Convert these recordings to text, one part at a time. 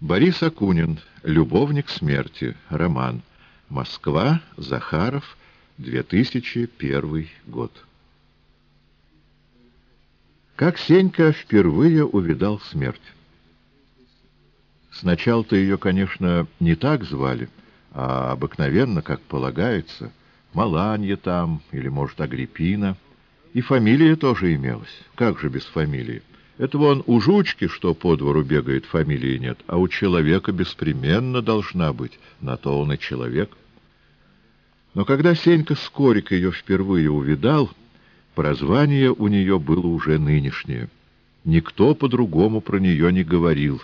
Борис Акунин. Любовник смерти. Роман. Москва. Захаров. 2001 год. Как Сенька впервые увидал смерть. Сначала-то ее, конечно, не так звали, а обыкновенно, как полагается, Маланья там, или, может, Агриппина. И фамилия тоже имелась. Как же без фамилии? Это вон у жучки, что по двору бегает, фамилии нет, а у человека беспременно должна быть, на то он и человек. Но когда Сенька Скорик ее впервые увидал, прозвание у нее было уже нынешнее. Никто по-другому про нее не говорил,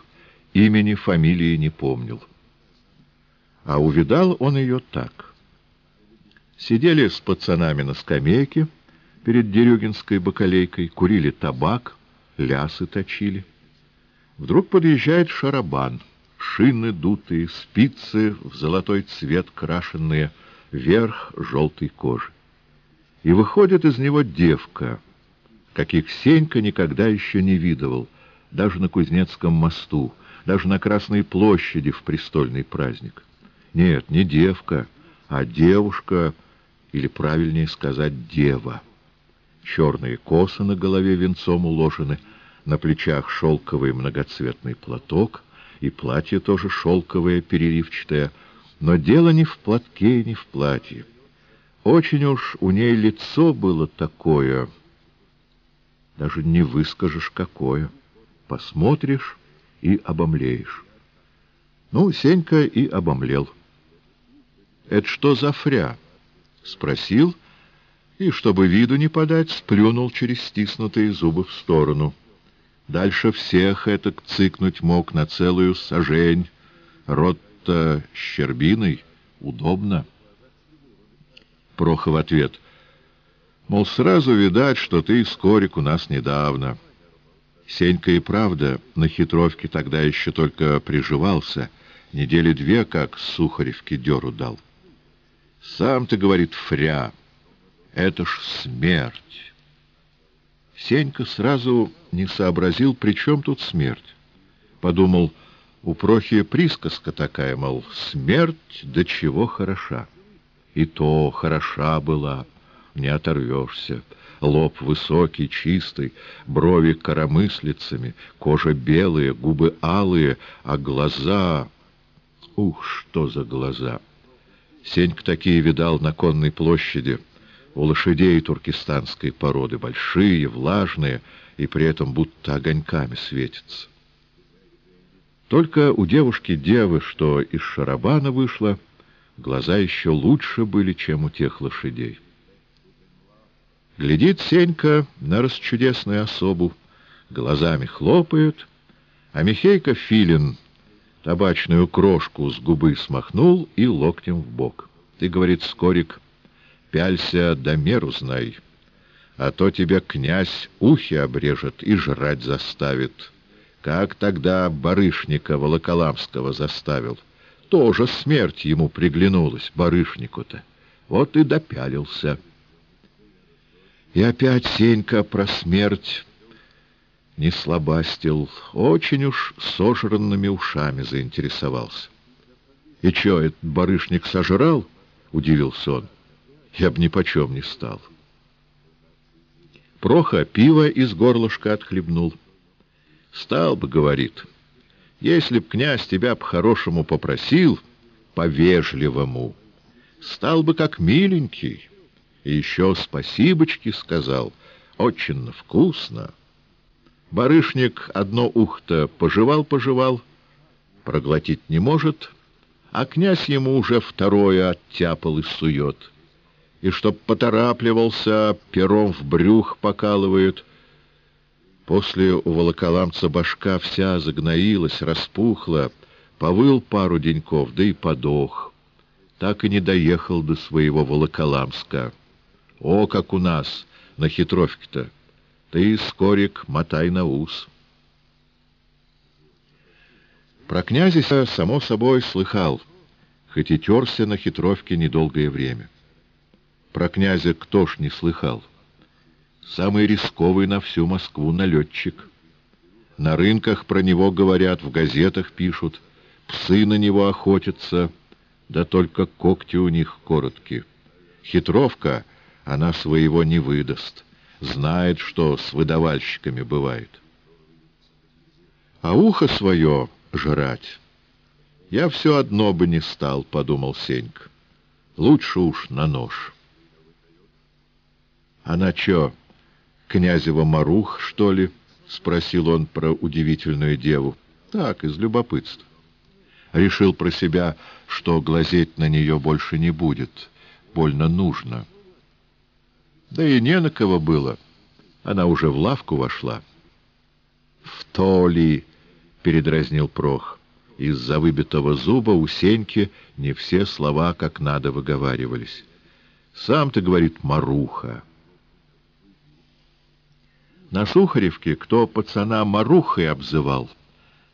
имени, фамилии не помнил. А увидал он ее так. Сидели с пацанами на скамейке перед Дерюгинской бакалейкой, курили табак — лясы точили. Вдруг подъезжает шарабан, шины дутые, спицы в золотой цвет крашенные, верх желтой кожи. И выходит из него девка, каких Сенька никогда еще не видывал, даже на Кузнецком мосту, даже на Красной площади в престольный праздник. Нет, не девка, а девушка, или правильнее сказать, дева. Черные косы на голове венцом уложены, на плечах шелковый многоцветный платок, и платье тоже шелковое, переливчатое. Но дело не в платке и не в платье. Очень уж у ней лицо было такое, даже не выскажешь какое. Посмотришь и обомлеешь. Ну, Сенька и обомлел. «Это что за фря?» — спросил, и, чтобы виду не подать, сплюнул через стиснутые зубы в сторону. Дальше всех это цыкнуть мог на целую сажень. Рот-то щербиной, удобно. Прохов ответ. Мол, сразу видать, что ты, Скорик, у нас недавно. Сенька и правда на хитровке тогда еще только приживался, недели две, как Сухаревке деру дал. Сам ты, говорит, фря, это ж смерть. Сенька сразу не сообразил, при чем тут смерть. Подумал, у Прохия присказка такая, мол, смерть до чего хороша. И то хороша была, не оторвешься. Лоб высокий, чистый, брови коромыслицами, кожа белая, губы алые, а глаза... Ух, что за глаза! Сенька такие видал на конной площади — у лошадей туркестанской породы, большие, влажные, и при этом будто огоньками светятся. Только у девушки-девы, что из шарабана вышла, глаза еще лучше были, чем у тех лошадей. Глядит Сенька на расчудесную особу, глазами хлопает, а Михейка Филин табачную крошку с губы смахнул и локтем в бок. Ты, говорит, Скорик, пялься да меру знай, а то тебя князь ухи обрежет и жрать заставит. Как тогда барышника Волоколамского заставил? Тоже смерть ему приглянулась, барышнику-то. Вот и допялился. И опять Сенька про смерть не слабастил, очень уж сожранными ушами заинтересовался. — И чё, этот барышник сожрал? — удивился он я б ни почем не стал. Проха пиво из горлышка отхлебнул. Стал бы, говорит, если б князь тебя по-хорошему попросил, по-вежливому, стал бы как миленький, и еще спасибочки сказал, очень вкусно. Барышник одно ухто пожевал-пожевал, проглотить не может, а князь ему уже второе оттяпал и сует — и чтоб поторапливался, пером в брюх покалывает. После у волоколамца башка вся загноилась, распухла, повыл пару деньков, да и подох. Так и не доехал до своего волоколамска. О, как у нас на хитровке-то! Ты, скорик, мотай на ус. Про князя, само собой, слыхал, хоть и терся на хитровке недолгое время. Про князя кто ж не слыхал? Самый рисковый на всю Москву налетчик. На рынках про него говорят, в газетах пишут. Псы на него охотятся, да только когти у них короткие. Хитровка, она своего не выдаст. Знает, что с выдавальщиками бывает. А ухо свое жрать я все одно бы не стал, — подумал Сенька. Лучше уж на нож. — А на чё, князева Марух, что ли? — спросил он про удивительную деву. — Так, из любопытства. Решил про себя, что глазеть на нее больше не будет. Больно нужно. Да и не на кого было. Она уже в лавку вошла. — В то ли, — передразнил Прох. Из-за выбитого зуба у Сеньки не все слова как надо выговаривались. «Сам ты, — говорит, — Маруха». На Сухаревке кто пацана Марухой обзывал,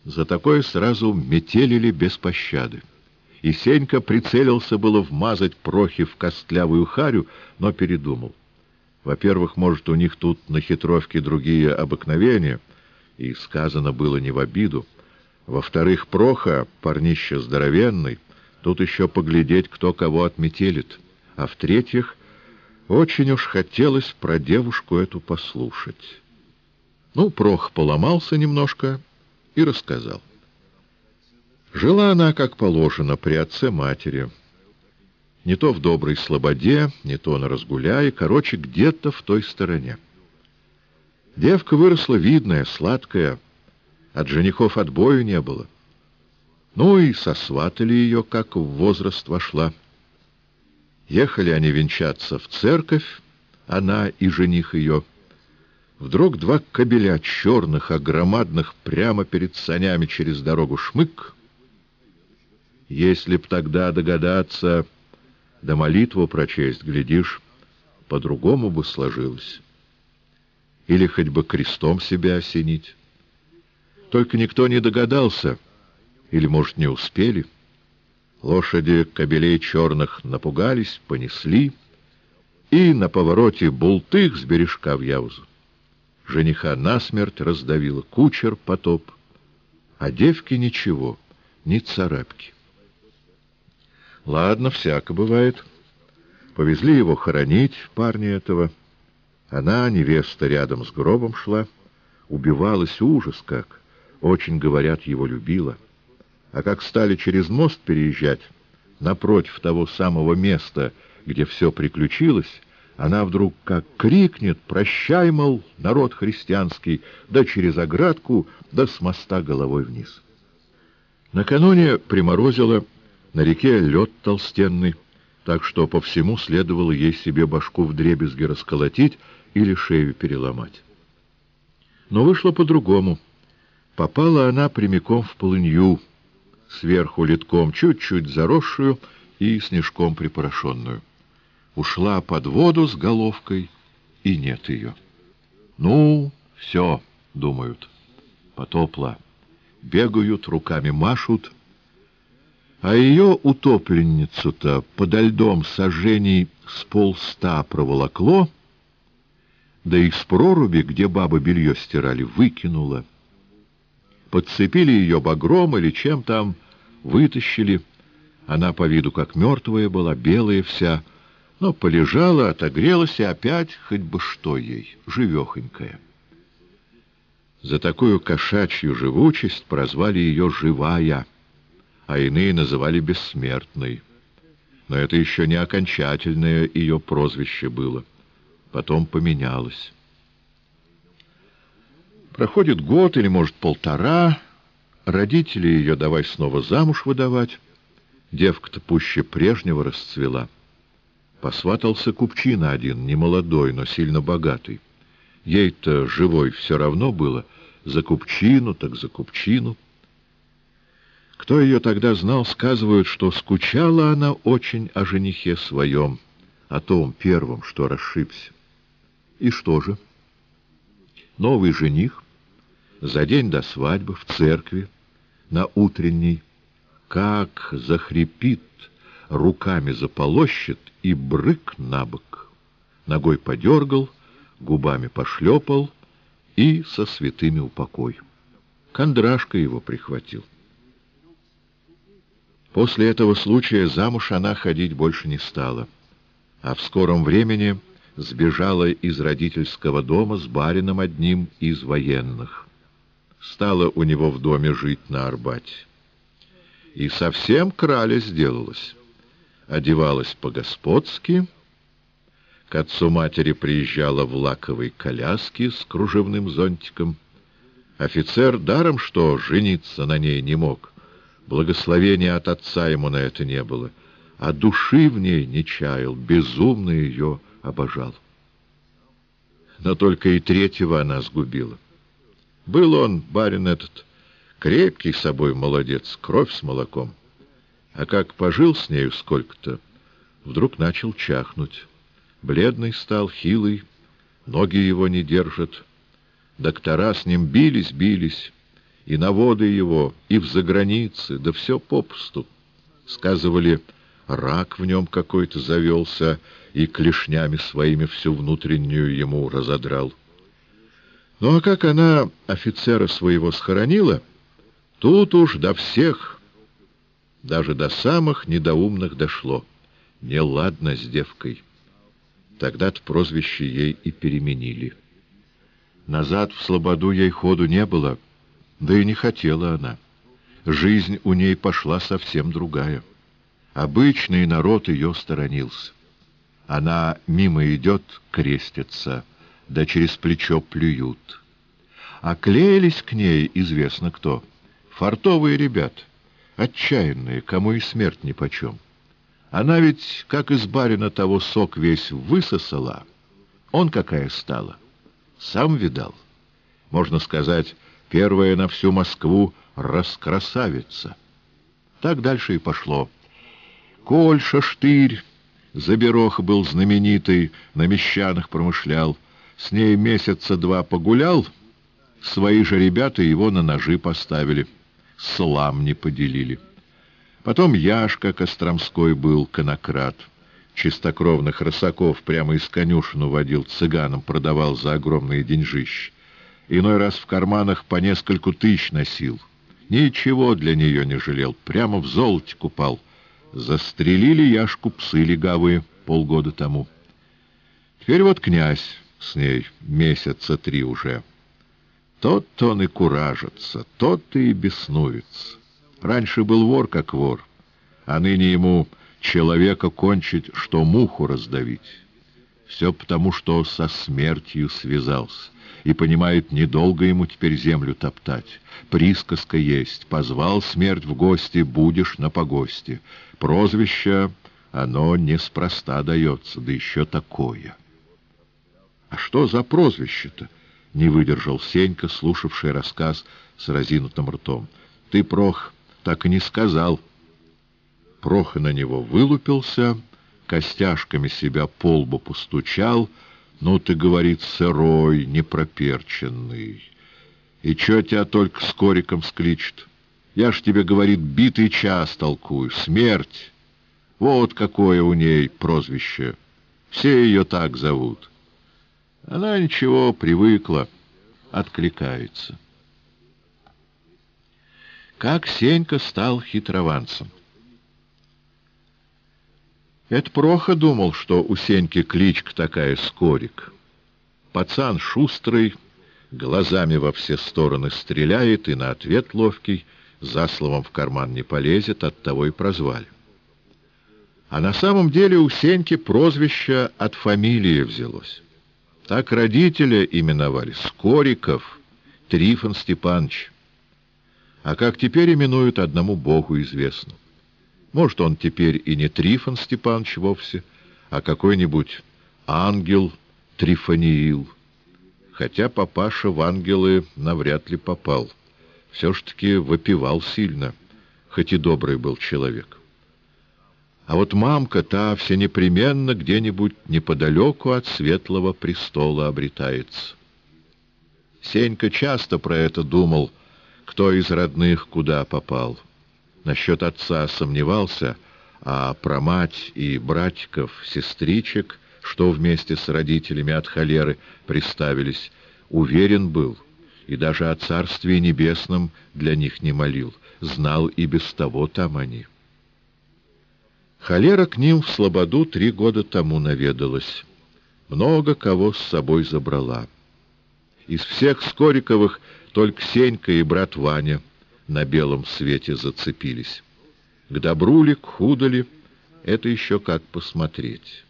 за такое сразу метелили без пощады. И Сенька прицелился было вмазать прохи в костлявую харю, но передумал. Во-первых, может, у них тут на хитровке другие обыкновения, и сказано было не в обиду. Во-вторых, Проха, парнище здоровенный, тут еще поглядеть, кто кого отметелит. А в-третьих, очень уж хотелось про девушку эту послушать. Ну, Прох поломался немножко и рассказал. Жила она, как положено, при отце-матери. Не то в доброй слободе, не то на разгуляе, короче, где-то в той стороне. Девка выросла видная, сладкая, от женихов отбою не было. Ну и сосватали ее, как в возраст вошла. Ехали они венчаться в церковь, она и жених ее. Вдруг два кобеля черных, огромадных, прямо перед санями через дорогу шмык. Если б тогда догадаться, да молитву прочесть, глядишь, по-другому бы сложилось. Или хоть бы крестом себя осенить. Только никто не догадался, или, может, не успели. Лошади кобелей черных напугались, понесли, и на повороте бултых с бережка в Яузу. Жениха насмерть раздавила, кучер потоп, а девки ничего, ни царапки. Ладно, всяко бывает. Повезли его хоронить, парня этого. Она, невеста, рядом с гробом шла. Убивалась ужас как. Очень, говорят, его любила. А как стали через мост переезжать, напротив того самого места, где все приключилось, она вдруг как крикнет «Прощай, мол, народ христианский!» да через оградку, да с моста головой вниз. Накануне приморозило, на реке лед толстенный, так что по всему следовало ей себе башку в дребезги расколотить или шею переломать. Но вышло по-другому — Попала она прямиком в полынью, сверху литком чуть-чуть заросшую и снежком припорошенную. Ушла под воду с головкой, и нет ее. Ну, все, думают, потопла. Бегают, руками машут. А ее утопленницу-то подо льдом сожжений с полста проволокло, да и с проруби, где бабы белье стирали, выкинула подцепили ее багром или чем там, вытащили. Она по виду как мертвая была, белая вся, но полежала, отогрелась и опять хоть бы что ей, живехонькая. За такую кошачью живучесть прозвали ее «живая», а иные называли «бессмертной». Но это еще не окончательное ее прозвище было. Потом поменялось. Проходит год или, может, полтора, родители ее давай снова замуж выдавать. Девка-то пуще прежнего расцвела. Посватался купчина один, не молодой, но сильно богатый. Ей-то живой все равно было, за купчину так за купчину. Кто ее тогда знал, сказывают, что скучала она очень о женихе своем, о том первом, что расшибся. И что же? Новый жених за день до свадьбы в церкви, на утренней, как захрипит, руками заполощет и брык на бок. Ногой подергал, губами пошлепал и со святыми упокой. Кондрашка его прихватил. После этого случая замуж она ходить больше не стала, а в скором времени сбежала из родительского дома с барином одним из военных. Стала у него в доме жить на Арбате. И совсем краля сделалась. Одевалась по-господски, к отцу матери приезжала в лаковой коляске с кружевным зонтиком. Офицер даром что жениться на ней не мог. Благословения от отца ему на это не было, а души в ней не чаял, безумно ее обожал. Но только и третьего она сгубила. Был он, барин этот, крепкий собой молодец, кровь с молоком. А как пожил с нею сколько-то, вдруг начал чахнуть. Бледный стал, хилый, ноги его не держат. Доктора с ним бились, бились, и на воды его, и в загранице, да все попусту. Сказывали, рак в нем какой-то завелся, и клешнями своими всю внутреннюю ему разодрал. Ну а как она офицера своего схоронила, тут уж до всех, даже до самых недоумных дошло. Неладно с девкой. Тогда-то прозвище ей и переменили. Назад в слободу ей ходу не было, да и не хотела она. Жизнь у ней пошла совсем другая. Обычный народ ее сторонился. Она мимо идет, крестится, да через плечо плюют. А клеились к ней известно кто. Фартовые ребят, отчаянные, кому и смерть нипочем. Она ведь, как из барина того сок весь высосала, он какая стала. Сам видал. Можно сказать, первая на всю Москву раскрасавица. Так дальше и пошло. Кольша, штырь, Заберох был знаменитый, на мещанах промышлял. С ней месяца два погулял, свои же ребята его на ножи поставили, слам не поделили. Потом Яшка Костромской был, конократ. Чистокровных рысаков прямо из конюшен водил, цыганам продавал за огромные деньжища. Иной раз в карманах по нескольку тысяч носил. Ничего для нее не жалел, прямо в золоте купал — Застрелили Яшку псы легавые полгода тому. Теперь вот князь с ней месяца три уже. Тот-то он и куражится, тот-то и беснуется. Раньше был вор как вор, а ныне ему человека кончить, что муху раздавить. Все потому, что со смертью связался и понимает, недолго ему теперь землю топтать. Присказка есть, позвал смерть в гости, будешь на погосте. Прозвище, оно неспроста дается, да еще такое. А что за прозвище-то? Не выдержал Сенька, слушавший рассказ с разинутым ртом. Ты, Прох, так и не сказал. Прох на него вылупился, костяшками себя по лбу постучал — ну, ты, говорит, сырой, непроперченный. И чё тебя только с кориком скличет? Я ж тебе, говорит, битый час толкую, смерть. Вот какое у ней прозвище. Все ее так зовут. Она ничего, привыкла, откликается. Как Сенька стал хитрованцем. Это Проха думал, что у Сеньки кличка такая Скорик. Пацан шустрый, глазами во все стороны стреляет и на ответ ловкий, за словом в карман не полезет, оттого и прозвали. А на самом деле у Сеньки прозвище от фамилии взялось. Так родители именовали Скориков, Трифон Степанович. А как теперь именуют, одному Богу известно. Может, он теперь и не Трифон Степанович вовсе, а какой-нибудь ангел Трифониил. Хотя папаша в ангелы навряд ли попал. Все ж таки выпивал сильно, хоть и добрый был человек. А вот мамка та все непременно где-нибудь неподалеку от светлого престола обретается. Сенька часто про это думал, кто из родных куда попал. Насчет отца сомневался, а про мать и братиков, сестричек, что вместе с родителями от холеры приставились, уверен был и даже о Царстве Небесном для них не молил, знал и без того там они. Холера к ним в Слободу три года тому наведалась, много кого с собой забрала. Из всех Скориковых только Сенька и брат Ваня на белом свете зацепились. К добру ли, к худу ли, это еще как посмотреть.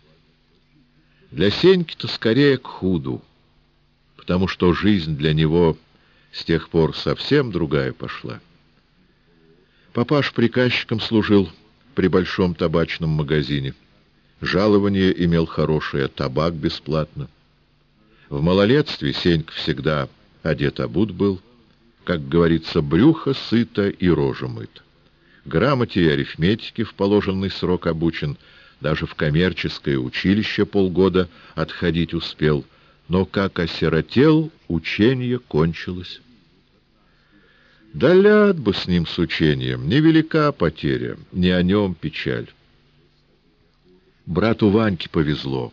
Для Сеньки-то скорее к худу, потому что жизнь для него с тех пор совсем другая пошла. Папаш приказчиком служил при большом табачном магазине. Жалование имел хорошее, табак бесплатно. В малолетстве Сенька всегда одет обут был, как говорится, брюхо сыто и рожа мыта. Грамоте и арифметике в положенный срок обучен, даже в коммерческое училище полгода отходить успел, но как осиротел, учение кончилось. Да ляд бы с ним с учением, невелика потеря, не о нем печаль. Брату Ваньке повезло.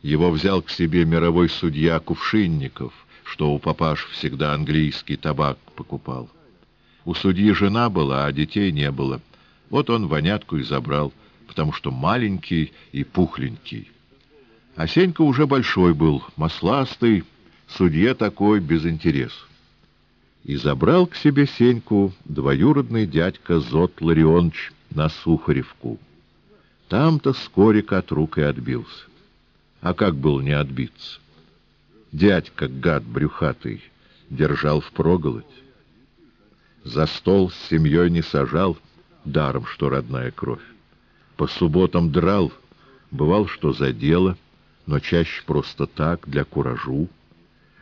Его взял к себе мировой судья Кувшинников, что у папаш всегда английский табак покупал. У судьи жена была, а детей не было. Вот он вонятку и забрал, потому что маленький и пухленький. А Сенька уже большой был, масластый, судье такой, без интереса и забрал к себе Сеньку двоюродный дядька Зот Ларионович на Сухаревку. Там-то Скорик от рук и отбился. А как был не отбиться? Дядька, гад брюхатый, держал впроголодь. За стол с семьей не сажал, даром, что родная кровь. По субботам драл, бывал, что за дело, но чаще просто так, для куражу.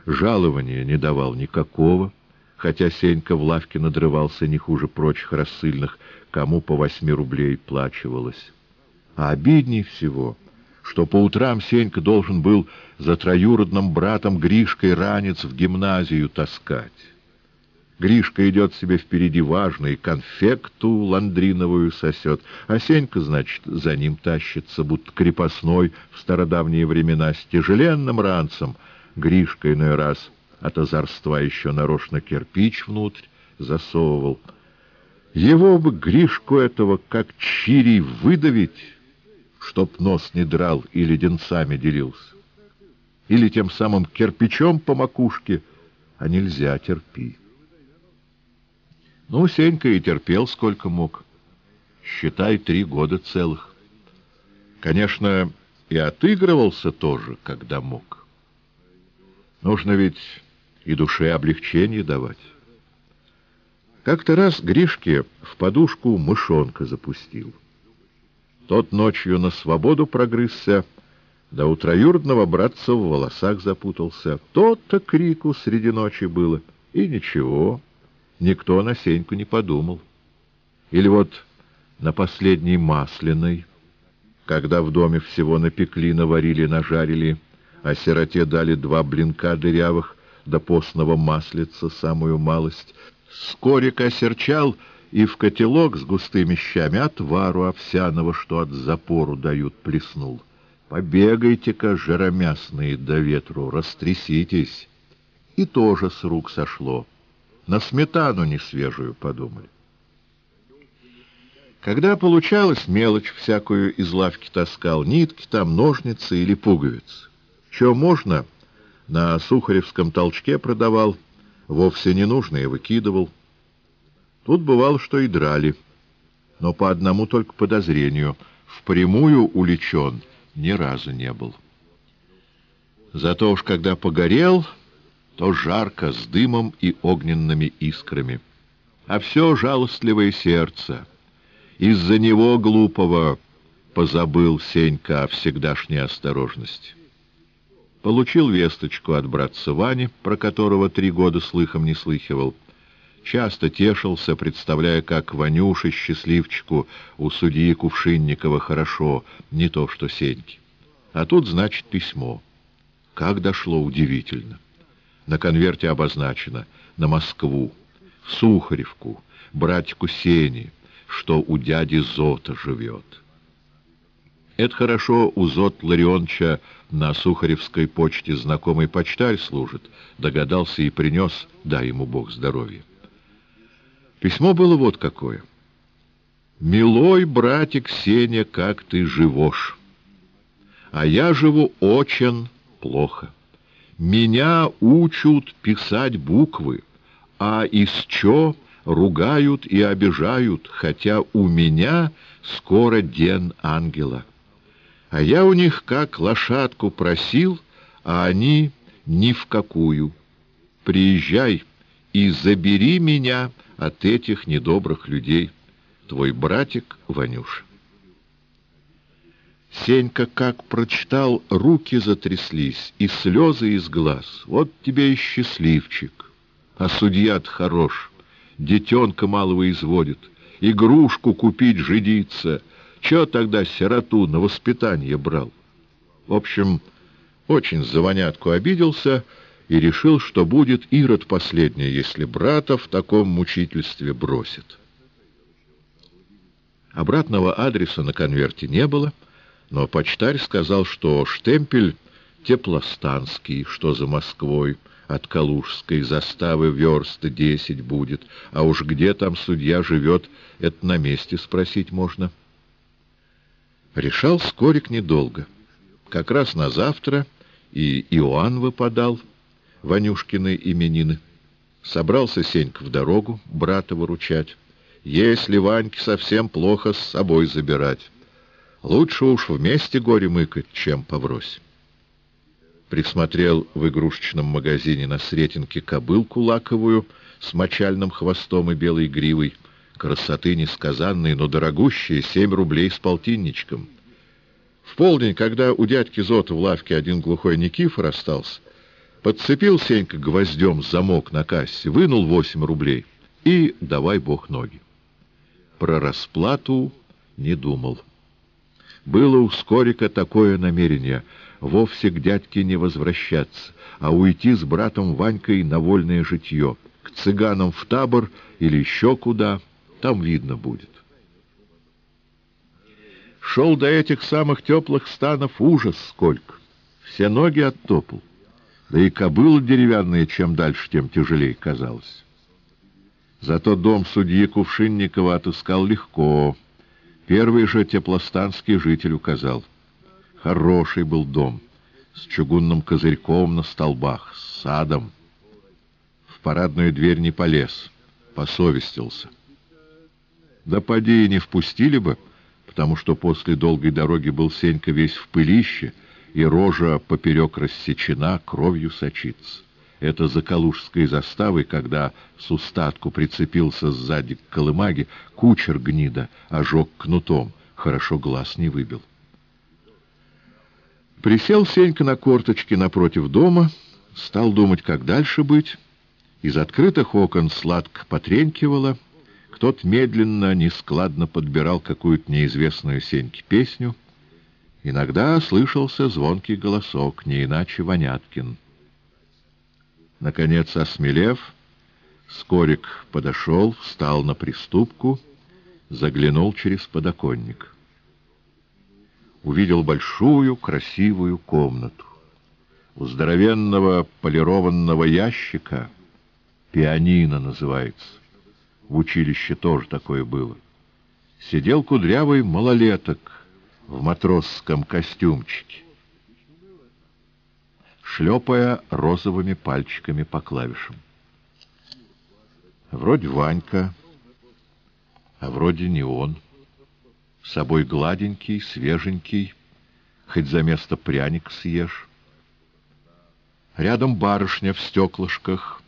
Жалования не давал никакого, хотя Сенька в лавке надрывался не хуже прочих рассыльных, кому по восьми рублей плачивалось. А обидней всего, что по утрам Сенька должен был за троюродным братом Гришкой ранец в гимназию таскать. Гришка идет себе впереди важный, конфекту ландриновую сосет, а Сенька, значит, за ним тащится, будто крепостной в стародавние времена с тяжеленным ранцем. Гришка иной раз от озорства еще нарочно кирпич внутрь засовывал. Его бы, Гришку этого, как чирий выдавить, чтоб нос не драл и леденцами делился. Или тем самым кирпичом по макушке, а нельзя, терпи. Ну, Сенька и терпел сколько мог. Считай, три года целых. Конечно, и отыгрывался тоже, когда мог. Нужно ведь и душе облегчение давать. Как-то раз Гришке в подушку мышонка запустил. Тот ночью на свободу прогрызся, да у троюродного братца в волосах запутался. Тот-то крику среди ночи было. И ничего, никто на Сеньку не подумал. Или вот на последней масляной, когда в доме всего напекли, наварили, нажарили, а сироте дали два блинка дырявых, до постного маслица самую малость. Скорик осерчал и в котелок с густыми щами отвару овсяного, что от запору дают, плеснул. Побегайте-ка, жиромясные, до ветру, растряситесь. И тоже с рук сошло. На сметану не свежую подумали. Когда получалось, мелочь всякую из лавки таскал, нитки там, ножницы или пуговицы. Что можно — на Сухаревском толчке продавал, вовсе ненужные выкидывал. Тут бывало, что и драли, но по одному только подозрению, впрямую уличен ни разу не был. Зато уж когда погорел, то жарко, с дымом и огненными искрами. А все жалостливое сердце. Из-за него, глупого, позабыл Сенька о всегдашней осторожности. Получил весточку от братца Вани, про которого три года слыхом не слыхивал. Часто тешился, представляя, как Ванюше, счастливчику, у судьи Кувшинникова хорошо, не то что Сеньки. А тут, значит, письмо. Как дошло, удивительно. На конверте обозначено «На Москву», Сухаревку, братику Сени, что у дяди Зота живет. Это хорошо у Зот Ларионча на Сухаревской почте знакомый почтарь служит. Догадался и принес, дай ему Бог здоровья. Письмо было вот какое. «Милой братик Сеня, как ты живешь? А я живу очень плохо. Меня учат писать буквы, а из чё ругают и обижают, хотя у меня скоро день ангела. А я у них как лошадку просил, а они ни в какую. Приезжай и забери меня от этих недобрых людей. Твой братик Ванюша. Сенька как прочитал, руки затряслись, и слезы из глаз. Вот тебе и счастливчик. А судья-то хорош, детенка малого изводит, игрушку купить жидится. Чего тогда сироту на воспитание брал? В общем, очень за вонятку обиделся и решил, что будет Ирод последний, если брата в таком мучительстве бросит. Обратного адреса на конверте не было, но почтарь сказал, что штемпель теплостанский, что за Москвой, от Калужской заставы верст десять будет, а уж где там судья живет, это на месте спросить можно. Решал Скорик недолго. Как раз на завтра и Иоанн выпадал, Ванюшкины именины. Собрался Сенька в дорогу брата выручать. Если Ваньке совсем плохо, с собой забирать. Лучше уж вместе горе мыкать, чем поврось. Присмотрел в игрушечном магазине на Сретенке кобылку лаковую с мочальным хвостом и белой гривой. Красоты несказанной, но дорогущие, семь рублей с полтинничком. В полдень, когда у дядьки Зота в лавке один глухой Никифор остался, Подцепил Сенька гвоздем замок на кассе, вынул восемь рублей и давай бог ноги. Про расплату не думал. Было у Скорика такое намерение — вовсе к дядьке не возвращаться, а уйти с братом Ванькой на вольное житье, к цыганам в табор или еще куда, там видно будет. Шел до этих самых теплых станов ужас сколько, все ноги оттопал. Да и кобыла деревянная, чем дальше, тем тяжелее казалось. Зато дом судьи Кувшинникова отыскал легко. Первый же теплостанский житель указал. Хороший был дом, с чугунным козырьком на столбах, с садом. В парадную дверь не полез, посовестился. Да поди и не впустили бы, потому что после долгой дороги был Сенька весь в пылище — и рожа поперек рассечена, кровью сочится. Это за калужской заставой, когда с устатку прицепился сзади к колымаге, кучер гнида ожег кнутом, хорошо глаз не выбил. Присел Сенька на корточки напротив дома, стал думать, как дальше быть. Из открытых окон сладко потренькивало, кто-то медленно, нескладно подбирал какую-то неизвестную Сеньке песню — Иногда слышался звонкий голосок, не иначе Воняткин. Наконец, осмелев, Скорик подошел, встал на приступку, заглянул через подоконник. Увидел большую красивую комнату. У здоровенного полированного ящика, пианино называется, в училище тоже такое было, сидел кудрявый малолеток — в матросском костюмчике, шлепая розовыми пальчиками по клавишам. Вроде Ванька, а вроде не он. С собой гладенький, свеженький, хоть за место пряник съешь. Рядом барышня в стеклышках,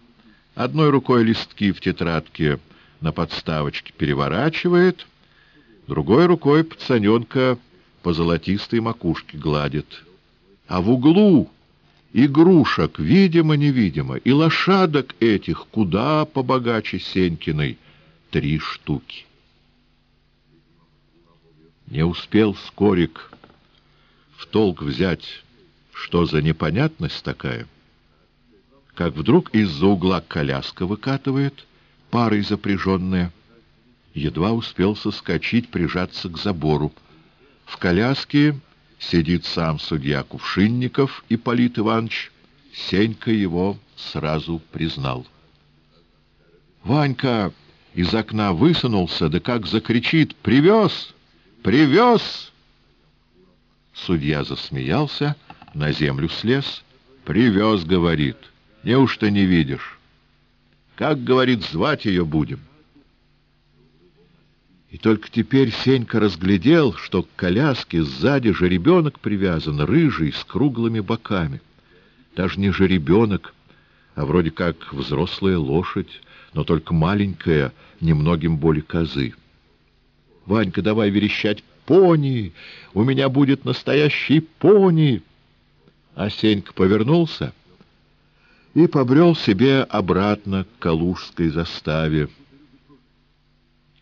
одной рукой листки в тетрадке на подставочке переворачивает, другой рукой пацаненка по золотистой макушке гладит. А в углу игрушек, видимо-невидимо, и лошадок этих куда побогаче Сенькиной три штуки. Не успел Скорик в толк взять, что за непонятность такая, как вдруг из-за угла коляска выкатывает, парой запряженная. Едва успел соскочить, прижаться к забору. В коляске сидит сам судья Кувшинников Ипполит Иванович. Сенька его сразу признал. Ванька из окна высунулся, да как закричит «Привез! Привез!» Судья засмеялся, на землю слез. «Привез», — говорит. «Неужто не видишь?» «Как, — говорит, — звать ее будем?» И только теперь Сенька разглядел, что к коляске сзади жеребенок привязан, рыжий, с круглыми боками. Даже не жеребенок, а вроде как взрослая лошадь, но только маленькая, немногим более козы. «Ванька, давай верещать пони! У меня будет настоящий пони!» А Сенька повернулся и побрел себе обратно к Калужской заставе.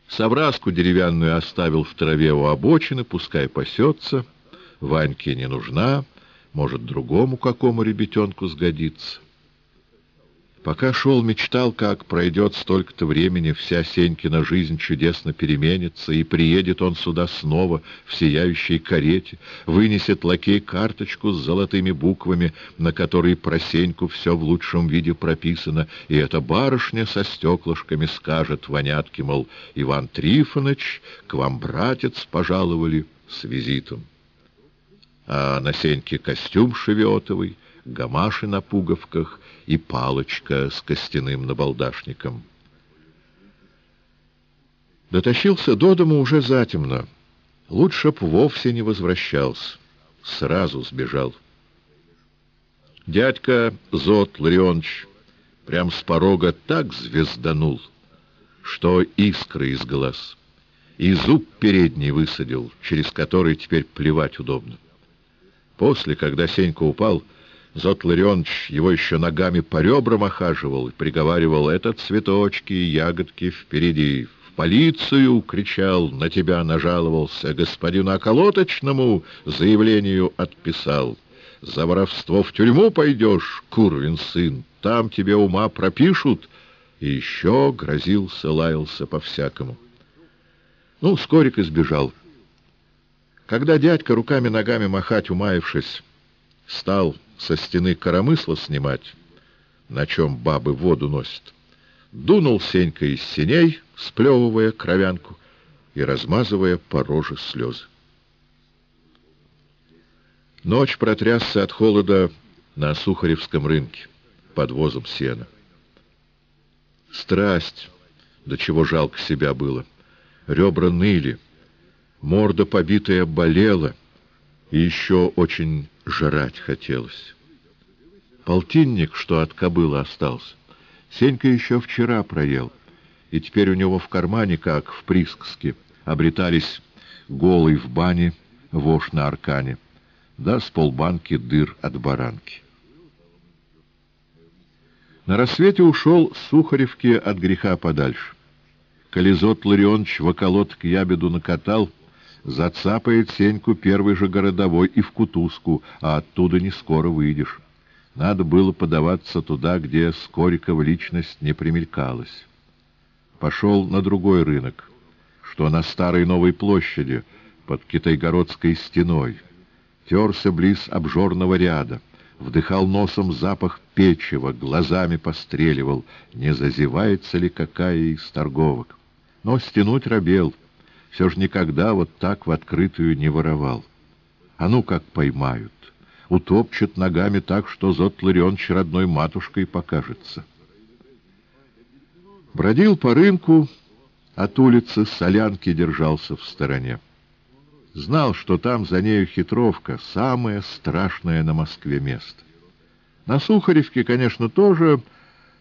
Совраску деревянную оставил в траве у обочины, пускай пасется. Ваньке не нужна, может, другому какому ребятенку сгодится. Пока шел, мечтал, как пройдет столько-то времени, вся Сенькина жизнь чудесно переменится, и приедет он сюда снова в сияющей карете, вынесет лакей карточку с золотыми буквами, на которой про Сеньку все в лучшем виде прописано, и эта барышня со стеклышками скажет Вонятке, мол, Иван Трифонович, к вам, братец, пожаловали с визитом. А на Сеньке костюм шеветовый, гамаши на пуговках и палочка с костяным набалдашником. Дотащился до дому уже затемно. Лучше б вовсе не возвращался. Сразу сбежал. Дядька Зот Ларионович прям с порога так звезданул, что искры из глаз, и зуб передний высадил, через который теперь плевать удобно. После, когда Сенька упал, Зот Ларионович его еще ногами по ребрам охаживал и приговаривал «Это цветочки и ягодки впереди». «В полицию!» — кричал, «На тебя нажаловался, господину околоточному заявлению отписал. За воровство в тюрьму пойдешь, курвин сын, там тебе ума пропишут». И еще грозился, лаялся по-всякому. Ну, Скорик избежал. Когда дядька руками-ногами махать, умаившись, стал со стены коромысла снимать, на чем бабы воду носят. Дунул Сенька из синей, сплевывая кровянку и размазывая по роже слезы. Ночь протрясся от холода на Сухаревском рынке под возом сена. Страсть, до чего жалко себя было. Ребра ныли, морда побитая болела, и еще очень жрать хотелось. Полтинник, что от кобылы остался, Сенька еще вчера проел, и теперь у него в кармане, как в присказке, обретались голый в бане, вошь на аркане, да с полбанки дыр от баранки. На рассвете ушел Сухаревки от греха подальше. Колизот Ларионович в околоток ябеду накатал — Зацапает Сеньку первый же городовой и в кутузку, а оттуда не скоро выйдешь. Надо было подаваться туда, где Скорикова личность не примелькалась. Пошел на другой рынок, что на Старой Новой площади, под Китайгородской стеной. Терся близ обжорного ряда, вдыхал носом запах печива, глазами постреливал, не зазевается ли какая из торговок. Но стянуть робел — все же никогда вот так в открытую не воровал. А ну как поймают, утопчут ногами так, что Зот Ларионович родной матушкой покажется. Бродил по рынку, от улицы солянки держался в стороне. Знал, что там за нею хитровка, самое страшное на Москве место. На Сухаревке, конечно, тоже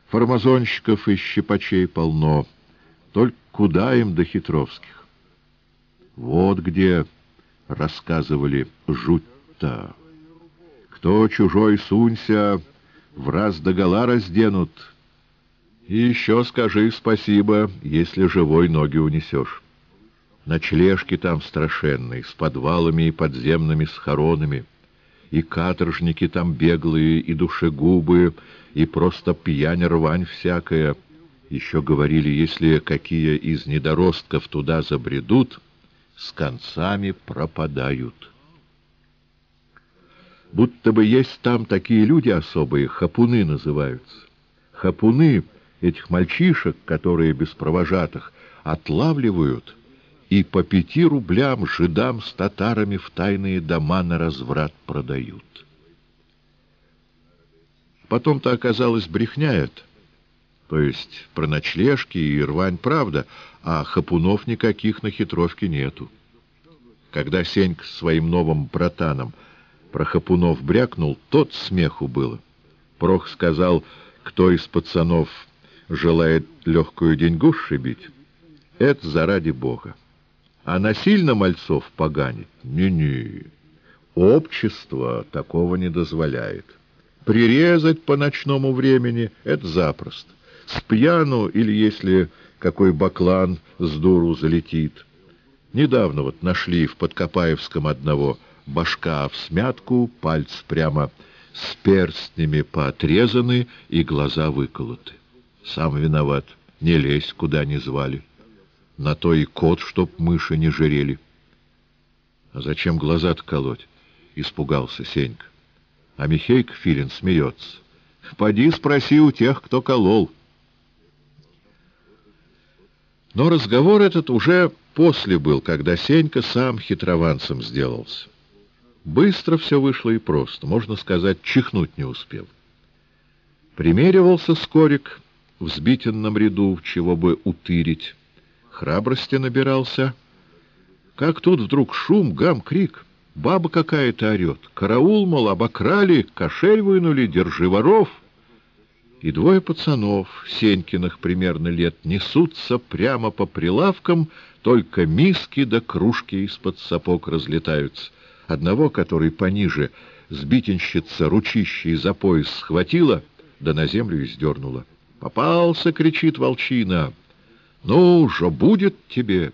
формазонщиков и щипачей полно, только куда им до хитровских? Вот где, рассказывали, жуть-то. Кто чужой сунься, в раз догола разденут. И еще скажи спасибо, если живой ноги унесешь. Ночлежки там страшенные, с подвалами и подземными схоронами. И каторжники там беглые, и душегубы, и просто пьянь-рвань всякая. Еще говорили, если какие из недоростков туда забредут — с концами пропадают. Будто бы есть там такие люди особые, хапуны называются. Хапуны этих мальчишек, которые без провожатых, отлавливают и по пяти рублям жидам с татарами в тайные дома на разврат продают. Потом-то оказалось брехня. То есть про ночлежки и рвань правда, а хапунов никаких на хитровке нету. Когда Сенька своим новым братаном про хапунов брякнул, тот смеху было. Прох сказал, кто из пацанов желает легкую деньгу сшибить, это заради Бога. А насильно мальцов поганить? Не-не. Общество такого не дозволяет. Прирезать по ночному времени — это запросто. С пьяну или если какой баклан с дуру залетит. Недавно вот нашли в Подкопаевском одного башка в смятку, пальцы прямо с перстнями поотрезаны и глаза выколоты. Сам виноват, не лезь, куда не звали. На то и кот, чтоб мыши не жерели. А зачем глаза-то колоть? Испугался Сенька. А Михейка Филин смеется. Поди спроси у тех, кто колол. Но разговор этот уже после был, когда Сенька сам хитрованцем сделался. Быстро все вышло и просто, можно сказать, чихнуть не успел. Примеривался Скорик в взбитенном ряду, чего бы утырить. Храбрости набирался. Как тут вдруг шум, гам, крик. Баба какая-то орет. Караул, мол, обокрали, кошель вынули, держи воров. И двое пацанов, Сенькиных примерно лет, несутся прямо по прилавкам, только миски да кружки из-под сапог разлетаются. Одного, который пониже, сбитенщица ручищей за пояс схватила, да на землю издернула. «Попался!» — кричит волчина. «Ну же, будет тебе!»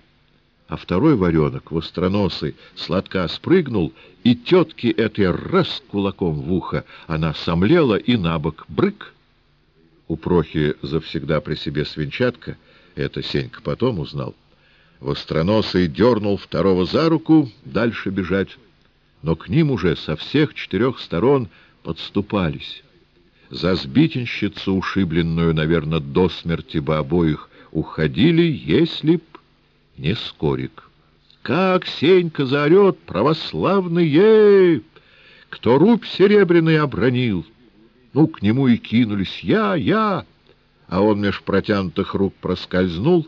А второй варенок, востроносый, сладко спрыгнул, и тетки этой раз кулаком в ухо. Она сомлела и на бок брык. У Прохи завсегда при себе свинчатка, это Сенька потом узнал. Востроносый дернул второго за руку, дальше бежать, но к ним уже со всех четырех сторон подступались. За сбитенщицу, ушибленную, наверное, до смерти бы обоих, уходили, если б не скорик. Как Сенька заорет, православный ей! Кто рубь серебряный обронил? Ну, к нему и кинулись. Я, я! А он меж протянутых рук проскользнул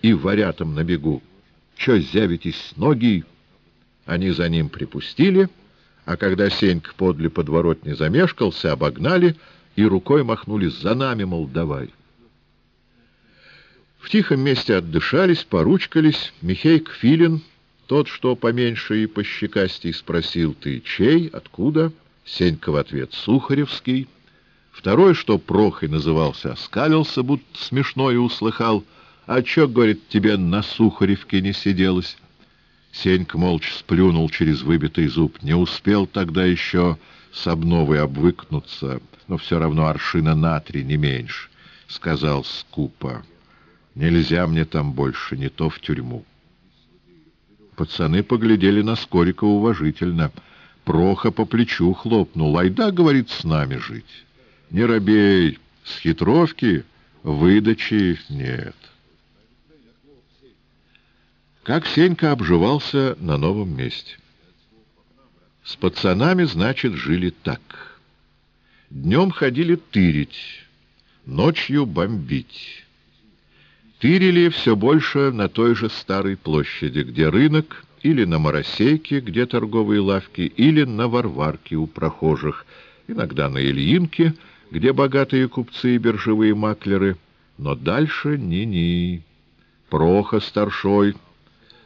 и варятом на бегу. Че зявитесь ноги? Они за ним припустили, а когда Сенька подле подворотни замешкался, обогнали и рукой махнули за нами, мол, давай. В тихом месте отдышались, поручкались. Михей Филин, тот, что поменьше и пощекастей, спросил, ты чей, откуда? Сенька в ответ, Сухаревский. Второй, что Прохой назывался, оскалился, будто смешно и услыхал. А чё, говорит, тебе на Сухаревке не сиделось? Сенька молча сплюнул через выбитый зуб. Не успел тогда еще с обновой обвыкнуться, но все равно аршина на три, не меньше, — сказал скупо. Нельзя мне там больше, не то в тюрьму. Пацаны поглядели на Скорика уважительно. Проха по плечу хлопнул. «Айда, — говорит, — с нами жить. Не робей, с хитровки, выдачи нет». Как Сенька обживался на новом месте. С пацанами, значит, жили так. Днем ходили тырить, ночью бомбить. Тырили все больше на той же старой площади, где рынок, или на Моросейке, где торговые лавки, или на Варварке у прохожих, иногда на Ильинке, где богатые купцы и биржевые маклеры, но дальше ни-ни. Проха старшой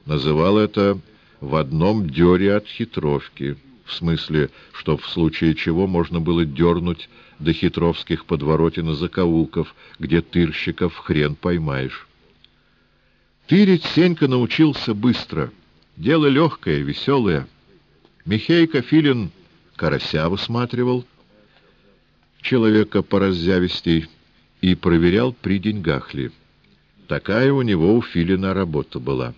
называл это в одном дёре от хитровки, в смысле, что в случае чего можно было дернуть до хитровских подворотен и закоулков, где тырщиков хрен поймаешь. Тырить Сенька научился быстро. Дело легкое, веселое. Михейка Филин карася высматривал, человека пораззявистей, и проверял, при деньгах ли. Такая у него у Филина работа была.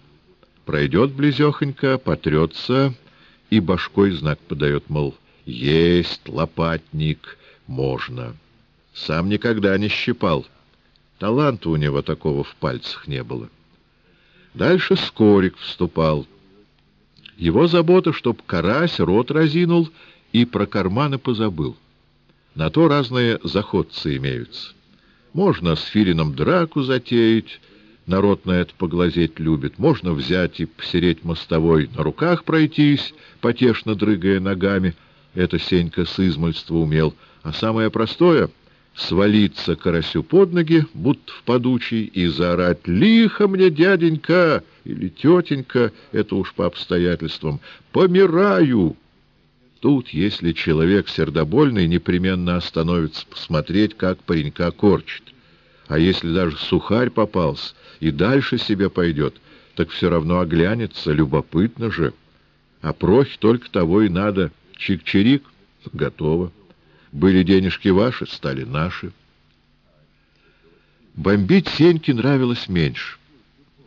Пройдет близехонько, потрется и башкой знак подает, мол, есть лопатник, можно. Сам никогда не щипал. Таланта у него такого в пальцах не было. Дальше Скорик вступал. Его забота, чтоб карась рот разинул и про карманы позабыл. На то разные заходцы имеются. Можно с Филином драку затеять, народ на это поглазеть любит. Можно взять и посереть мостовой, на руках пройтись, потешно дрыгая ногами. Это Сенька с измольства умел. А самое простое — свалиться карасю под ноги, будто в подучий, и заорать «Лихо мне, дяденька!» Или «Тетенька!» — это уж по обстоятельствам. «Помираю!» Тут, если человек сердобольный, непременно остановится посмотреть, как паренька корчит. А если даже сухарь попался и дальше себе пойдет, так все равно оглянется, любопытно же. А прохи только того и надо. Чик-чирик — готово. Были денежки ваши, стали наши. Бомбить Сеньке нравилось меньше.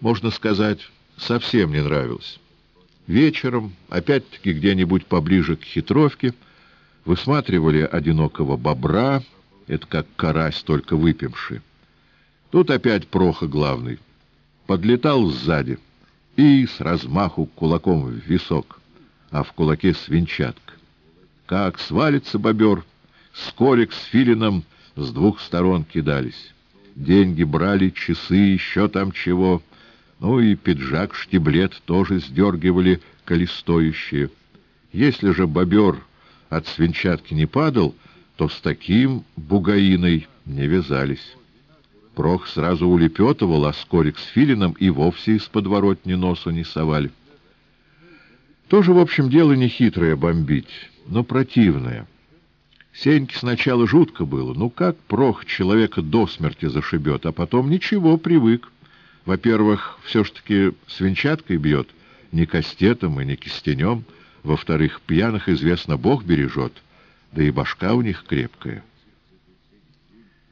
Можно сказать, совсем не нравилось. Вечером, опять-таки где-нибудь поближе к хитровке, высматривали одинокого бобра, это как карась, только выпивший. Тут опять Проха главный. Подлетал сзади и с размаху кулаком в висок, а в кулаке свинчатка. Как свалится бобер, Скорик с Филином с двух сторон кидались. Деньги брали, часы, еще там чего — ну и пиджак-штиблет тоже сдергивали, коли стоящие. Если же бобер от свинчатки не падал, то с таким бугаиной не вязались. Прох сразу улепетывал, а Скорик с Филином и вовсе из подворотни носу не совали. Тоже, в общем, дело не хитрое бомбить, но противное. Сеньке сначала жутко было. Ну как Прох человека до смерти зашибет, а потом ничего, привык. Во-первых, все ж таки свинчаткой бьет, не кастетом и не кистенем. Во-вторых, пьяных, известно, Бог бережет, да и башка у них крепкая.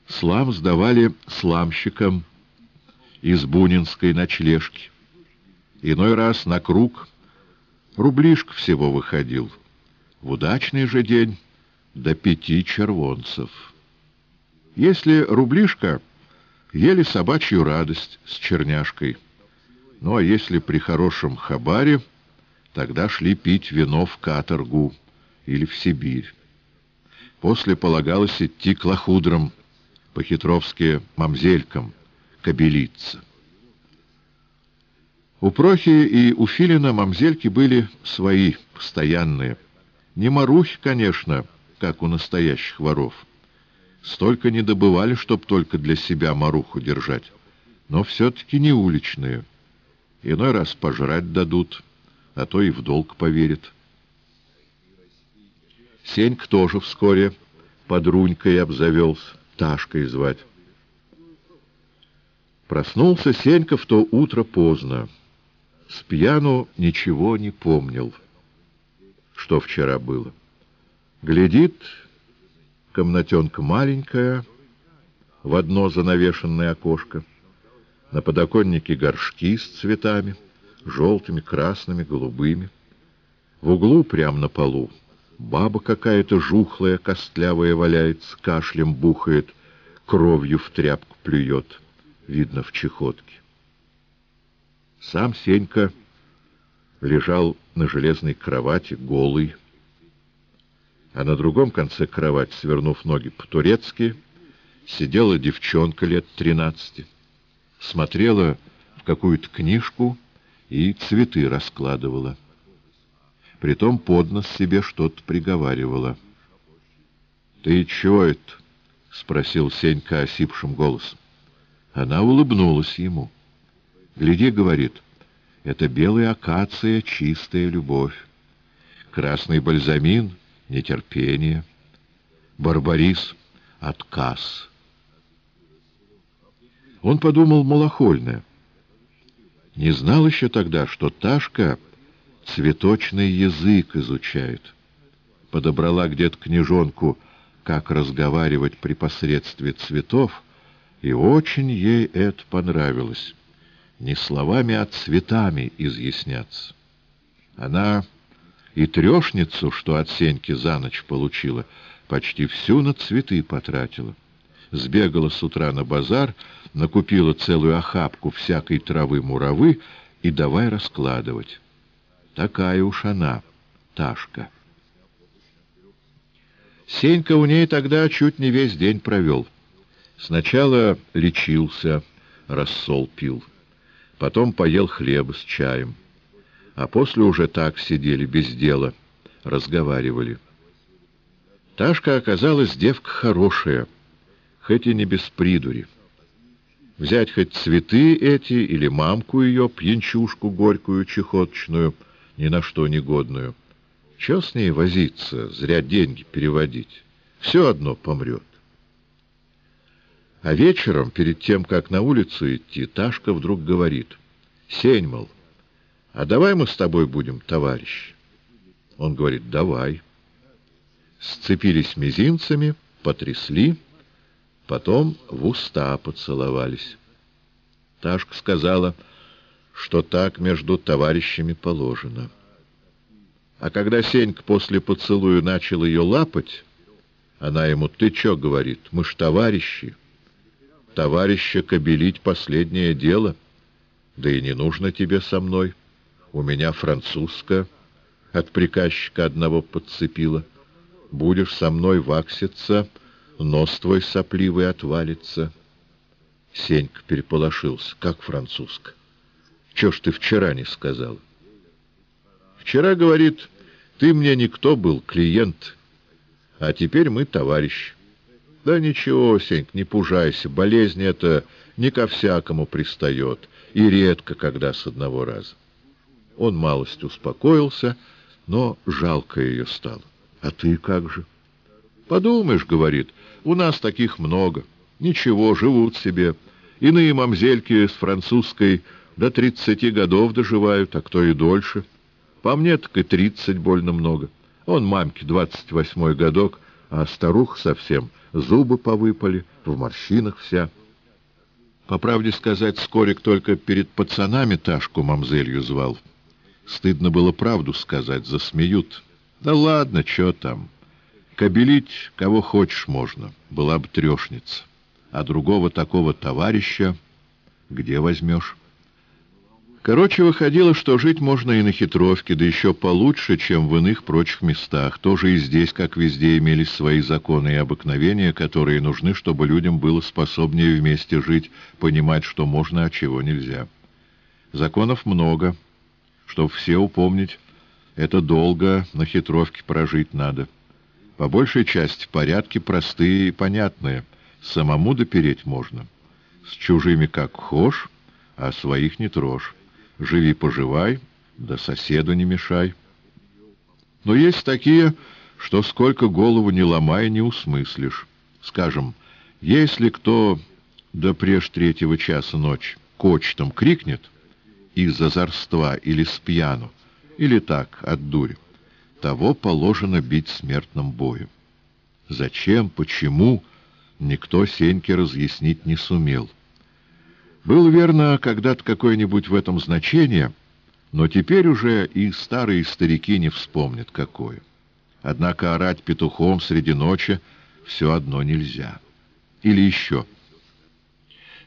Слам сдавали сламщикам из бунинской ночлежки. Иной раз на круг рублишка всего выходил. В удачный же день до пяти червонцев. Если рублишка ели собачью радость с черняшкой. Ну, а если при хорошем хабаре, тогда шли пить вино в каторгу или в Сибирь. После полагалось идти к лохудрам, по-хитровски мамзелькам, кобелиться. У Прохи и у Филина мамзельки были свои, постоянные. Не марухи, конечно, как у настоящих воров. Столько не добывали, чтоб только для себя маруху держать. Но все-таки не уличные. Иной раз пожрать дадут, а то и в долг поверят. Сеньк тоже вскоре подрунькой обзавелся, Ташкой звать. Проснулся Сенька в то утро поздно. С пьяну ничего не помнил, что вчера было. Глядит комнатенка маленькая, в одно занавешенное окошко. На подоконнике горшки с цветами, желтыми, красными, голубыми. В углу, прямо на полу, баба какая-то жухлая, костлявая валяется, кашлем бухает, кровью в тряпку плюет, видно, в чехотке. Сам Сенька лежал на железной кровати, голый, а на другом конце кровати, свернув ноги по-турецки, сидела девчонка лет тринадцати, смотрела в какую-то книжку и цветы раскладывала. Притом под нос себе что-то приговаривала. — Ты чего это? — спросил Сенька осипшим голосом. Она улыбнулась ему. — Гляди, — говорит, — это белая акация, чистая любовь. Красный бальзамин — нетерпение, барбарис — отказ. Он подумал малохольно. Не знал еще тогда, что Ташка цветочный язык изучает. Подобрала где-то книжонку «Как разговаривать при посредстве цветов», и очень ей это понравилось. не словами, а цветами изъясняться. Она и трешницу, что от Сеньки за ночь получила, почти всю на цветы потратила. Сбегала с утра на базар, накупила целую охапку всякой травы-муравы и давай раскладывать. Такая уж она, Ташка. Сенька у ней тогда чуть не весь день провел. Сначала лечился, рассол пил, потом поел хлеб с чаем, а после уже так сидели без дела, разговаривали. Ташка оказалась девка хорошая, хоть и не без придури. Взять хоть цветы эти или мамку ее, пьянчушку горькую, чехоточную, ни на что негодную. Че с ней возиться, зря деньги переводить? Все одно помрет. А вечером, перед тем, как на улицу идти, Ташка вдруг говорит. «Сень, мол, а давай мы с тобой будем товарищи?» Он говорит, «Давай» сцепились мизинцами, потрясли, потом в уста поцеловались. Ташка сказала, что так между товарищами положено. А когда Сенька после поцелуя начал ее лапать, она ему, «Ты чё?» — говорит, «Мы ж товарищи». Товарища кобелить — последнее дело. Да и не нужно тебе со мной. У меня французская от приказчика одного подцепила. Будешь со мной вакситься, нос твой сопливый отвалится. Сенька переполошился. Как французка? Чё ж ты вчера не сказал? Вчера, говорит, ты мне никто был, клиент, а теперь мы товарищ. Да ничего, Сенька, не пужайся, болезнь эта не ко всякому пристает, и редко, когда с одного раза. Он малость успокоился, но жалко ее стало. А ты как же? Подумаешь, говорит, у нас таких много. Ничего, живут себе. Иные мамзельки с французской до тридцати годов доживают, а кто и дольше. По мне так и тридцать больно много. Он мамке двадцать восьмой годок, а старух совсем зубы повыпали, в морщинах вся. По правде сказать, Скорик только перед пацанами Ташку мамзелью звал. Стыдно было правду сказать, засмеют. Да ладно, что там. Кобелить кого хочешь можно, была бы трешница. А другого такого товарища где возьмешь? Короче, выходило, что жить можно и на хитровке, да еще получше, чем в иных прочих местах. Тоже и здесь, как везде, имелись свои законы и обыкновения, которые нужны, чтобы людям было способнее вместе жить, понимать, что можно, а чего нельзя. Законов много, чтоб все упомнить, это долго на хитровке прожить надо. По большей части порядки простые и понятные. Самому допереть можно. С чужими как хошь, а своих не трожь. Живи-поживай, да соседу не мешай. Но есть такие, что сколько голову не ломай, не усмыслишь. Скажем, если кто до преж третьего часа ночи кочетом крикнет из озорства или с пьяну, или так, от дури, того положено бить смертным боем. Зачем, почему, никто Сеньке разъяснить не сумел. Был, верно, когда-то какое-нибудь в этом значение, но теперь уже и старые старики не вспомнят, какое. Однако орать петухом среди ночи все одно нельзя. Или еще.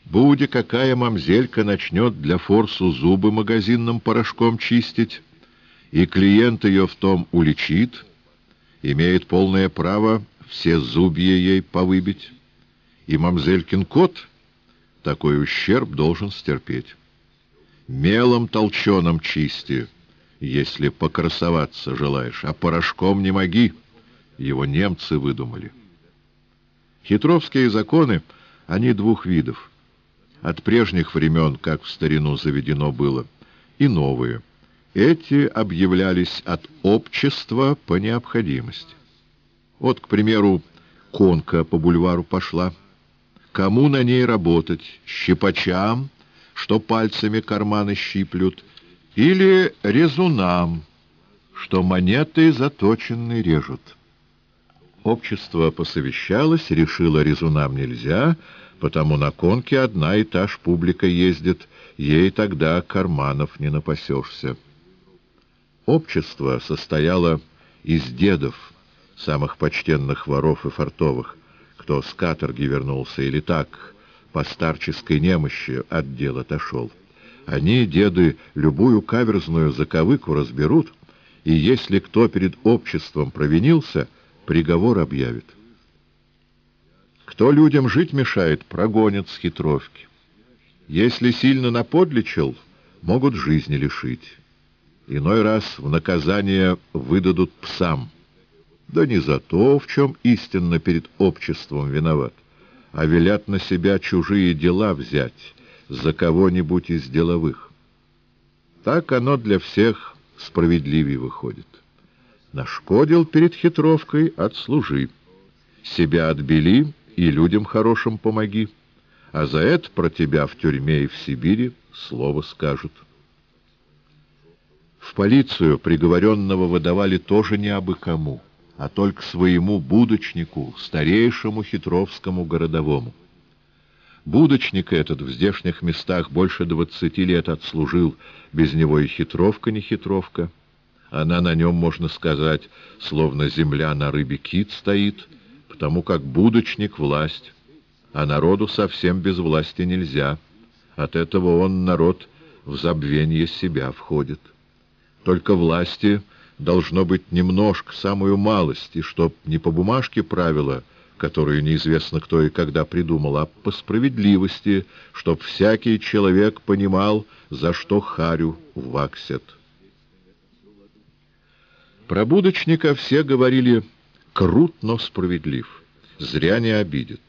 Будя какая мамзелька начнет для форсу зубы магазинным порошком чистить, и клиент ее в том уличит, имеет полное право все зубья ей повыбить, и мамзелькин кот такой ущерб должен стерпеть. Мелом толченым чисти, если покрасоваться желаешь, а порошком не моги, его немцы выдумали. Хитровские законы, они двух видов. От прежних времен, как в старину заведено было, и новые — эти объявлялись от общества по необходимости. Вот, к примеру, конка по бульвару пошла. Кому на ней работать? Щипачам, что пальцами карманы щиплют, или резунам, что монеты заточенные режут. Общество посовещалось, решило резунам нельзя, потому на конке одна и та ж публика ездит, ей тогда карманов не напасешься. Общество состояло из дедов, самых почтенных воров и фартовых, кто с каторги вернулся или так, по старческой немощи от дел отошел. Они, деды, любую каверзную заковыку разберут, и если кто перед обществом провинился, приговор объявит. Кто людям жить мешает, прогонят с хитровки. Если сильно наподличил, могут жизни лишить. Иной раз в наказание выдадут псам. Да не за то, в чем истинно перед обществом виноват, а велят на себя чужие дела взять за кого-нибудь из деловых. Так оно для всех справедливее выходит. Нашкодил перед хитровкой — отслужи. Себя отбели и людям хорошим помоги, а за это про тебя в тюрьме и в Сибири слово скажут. В полицию приговоренного выдавали тоже не абы кому, а только своему будочнику, старейшему хитровскому городовому. Будочник этот в здешних местах больше двадцати лет отслужил, без него и хитровка не хитровка. Она на нем, можно сказать, словно земля на рыбе кит стоит, потому как будочник — власть, а народу совсем без власти нельзя. От этого он, народ, в забвение себя входит. Только власти должно быть немножко, самую малость, и чтоб не по бумажке правила — которую неизвестно кто и когда придумал, а по справедливости, чтоб всякий человек понимал, за что харю ваксят. Про будочника все говорили «крут, но справедлив, зря не обидит».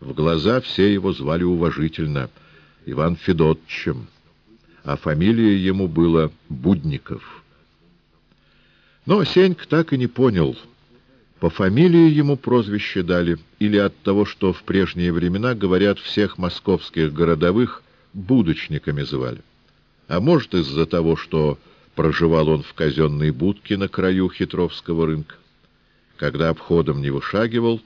В глаза все его звали уважительно Иван Федотчем, а фамилия ему была Будников. Но Сеньк так и не понял — по фамилии ему прозвище дали, или от того, что в прежние времена, говорят, всех московских городовых будочниками звали. А может, из-за того, что проживал он в казенной будке на краю хитровского рынка. Когда обходом не вышагивал,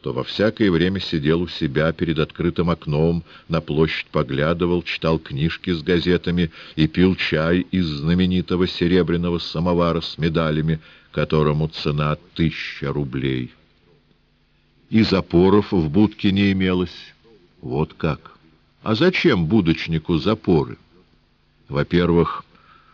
то во всякое время сидел у себя перед открытым окном, на площадь поглядывал, читал книжки с газетами и пил чай из знаменитого серебряного самовара с медалями, которому цена тысяча рублей. И запоров в будке не имелось. Вот как. А зачем будочнику запоры? Во-первых,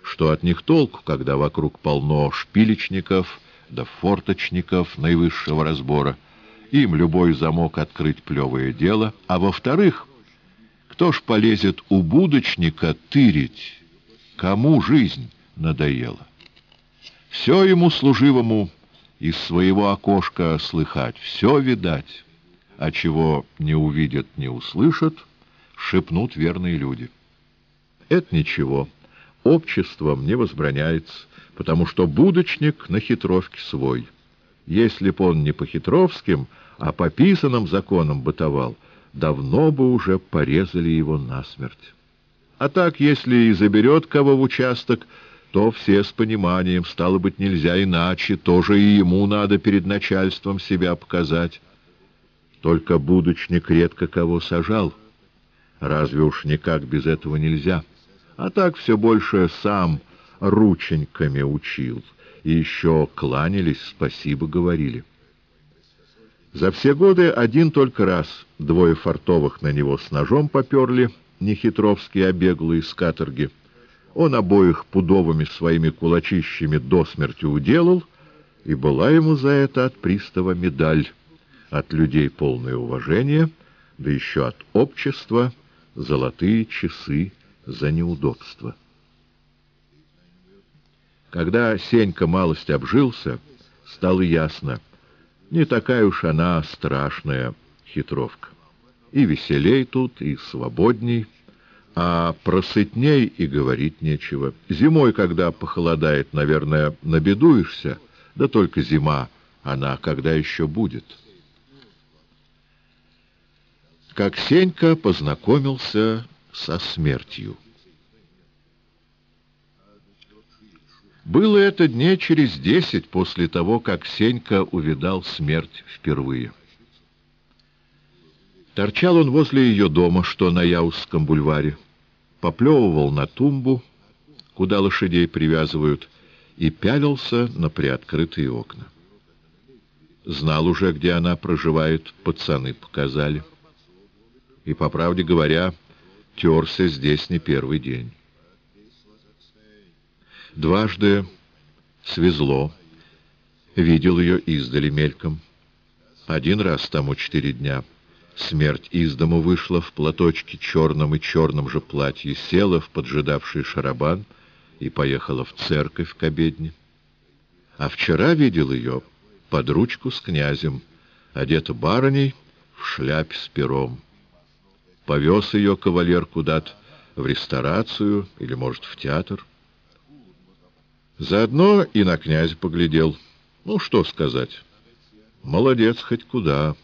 что от них толку, когда вокруг полно шпилечников да форточников наивысшего разбора — им любой замок открыть плевое дело. А во-вторых, кто ж полезет у будочника тырить? Кому жизнь надоела? Все ему служивому из своего окошка слыхать, все видать, а чего не увидят, не услышат, шепнут верные люди. Это ничего, обществом не возбраняется, потому что будочник на хитровке свой. Если б он не по хитровским, а по писанным законам бытовал, давно бы уже порезали его насмерть. А так, если и заберет кого в участок, то все с пониманием, стало быть, нельзя иначе, тоже и ему надо перед начальством себя показать. Только будочник редко кого сажал. Разве уж никак без этого нельзя? А так все больше сам рученьками учил. И еще кланялись, спасибо говорили. За все годы один только раз двое фартовых на него с ножом поперли, нехитровские обеглые с каторги. Он обоих пудовыми своими кулачищами до смерти уделал, и была ему за это от пристава медаль, от людей полное уважение, да еще от общества золотые часы за неудобство. Когда Сенька малость обжился, стало ясно — не такая уж она страшная хитровка. И веселей тут, и свободней, а просытней и говорить нечего. Зимой, когда похолодает, наверное, набедуешься, да только зима, она когда еще будет. Как Сенька познакомился со смертью. Было это дней через десять после того, как Сенька увидал смерть впервые. Торчал он возле ее дома, что на Яузском бульваре, поплевывал на тумбу, куда лошадей привязывают, и пялился на приоткрытые окна. Знал уже, где она проживает, пацаны показали. И, по правде говоря, терся здесь не первый день. Дважды свезло. Видел ее издали мельком. Один раз тому четыре дня. Смерть из дому вышла в платочке черном и черном же платье, села в поджидавший шарабан и поехала в церковь к обедне. А вчера видел ее под ручку с князем, одета барыней в шляпе с пером. Повез ее кавалер куда-то в ресторацию или, может, в театр. Заодно и на князя поглядел. Ну, что сказать. Молодец хоть куда.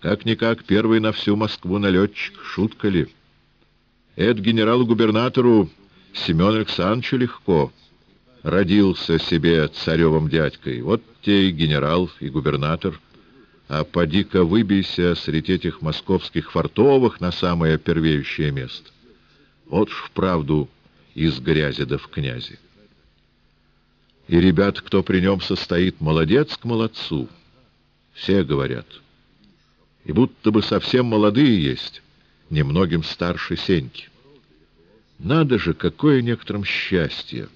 Как-никак первый на всю Москву налетчик. Шутка ли? Это генералу-губернатору Семену Александровичу легко. Родился себе царевым дядькой. Вот те и генерал, и губернатор. А поди-ка выбейся среди этих московских фартовых на самое первеющее место. Вот ж вправду из грязи да в князи. И ребят, кто при нем состоит, молодец к молодцу. Все говорят. И будто бы совсем молодые есть, немногим старше Сеньки. Надо же, какое некоторым счастье!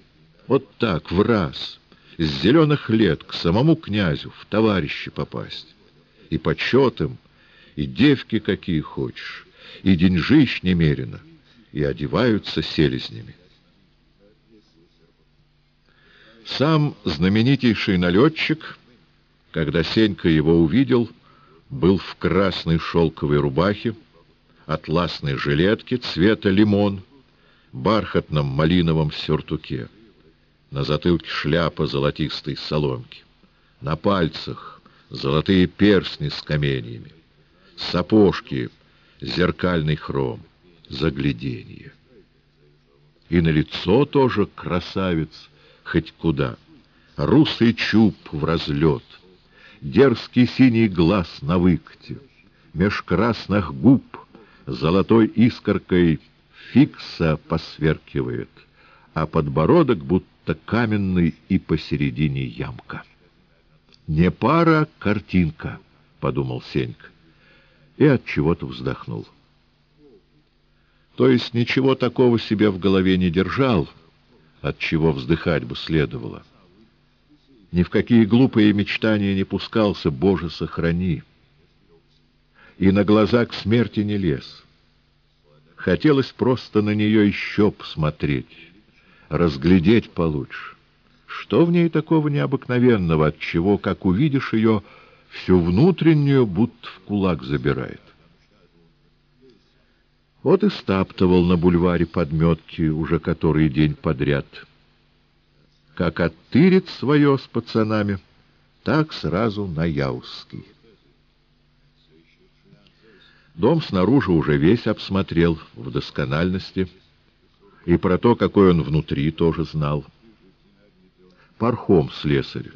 Вот так, в раз, с зеленых лет к самому князю, в товарищи попасть. И почетом, и девки какие хочешь, и деньжищ немерено, и одеваются селезнями. Сам знаменитейший налетчик, когда Сенька его увидел, был в красной шелковой рубахе, атласной жилетке цвета лимон, бархатном малиновом сюртуке. На затылке шляпа золотистой соломки. На пальцах золотые перстни с каменьями. Сапожки, зеркальный хром, загляденье. И на лицо тоже красавец — хоть куда. Русый чуб в разлет, дерзкий синий глаз на выкате, меж красных губ золотой искоркой фикса посверкивает, а подбородок будто каменный и посередине ямка. «Не пара, картинка», — подумал Сенька, и от чего-то вздохнул. То есть ничего такого себе в голове не держал, — от чего вздыхать бы следовало. Ни в какие глупые мечтания не пускался, Боже, сохрани. И на глаза к смерти не лез. Хотелось просто на нее еще посмотреть, разглядеть получше. Что в ней такого необыкновенного, от чего, как увидишь ее, всю внутреннюю будто в кулак забирает? Вот и стаптывал на бульваре подметки уже который день подряд. Как оттырит свое с пацанами, так сразу на Яузский. Дом снаружи уже весь обсмотрел в доскональности, и про то, какой он внутри, тоже знал. Пархом слесарь,